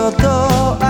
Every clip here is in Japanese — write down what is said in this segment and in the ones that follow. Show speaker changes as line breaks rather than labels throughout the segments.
ことあ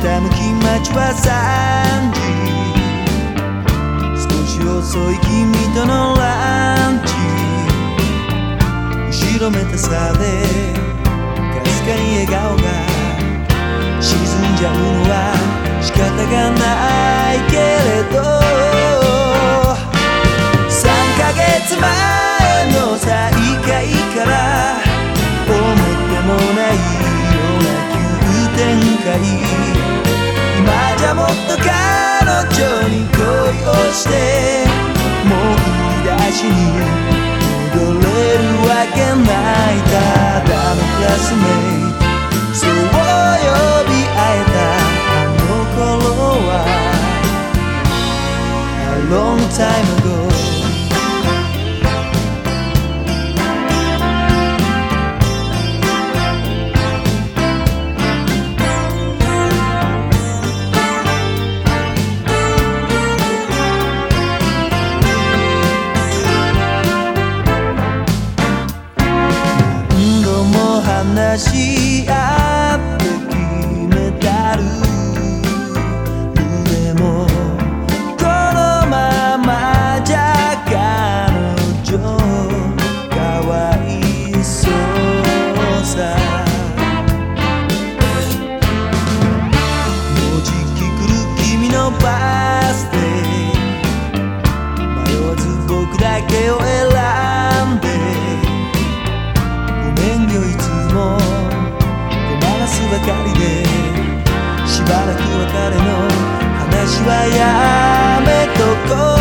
傾き街は3時少し遅い君とのランチ。後ろめたさでかすかに笑顔が沈んじゃうのは仕方がないけれど。ゃもっと彼女に恋をしてもう言い出しに戻れるわけない。ただのクラスメイト。そう呼び合えたあの頃は。A long time ago し合って決めたルールでもこのままじゃ彼女かわいそうさ。もうじき来る君のバーりでしばらく別れの話はやめとこう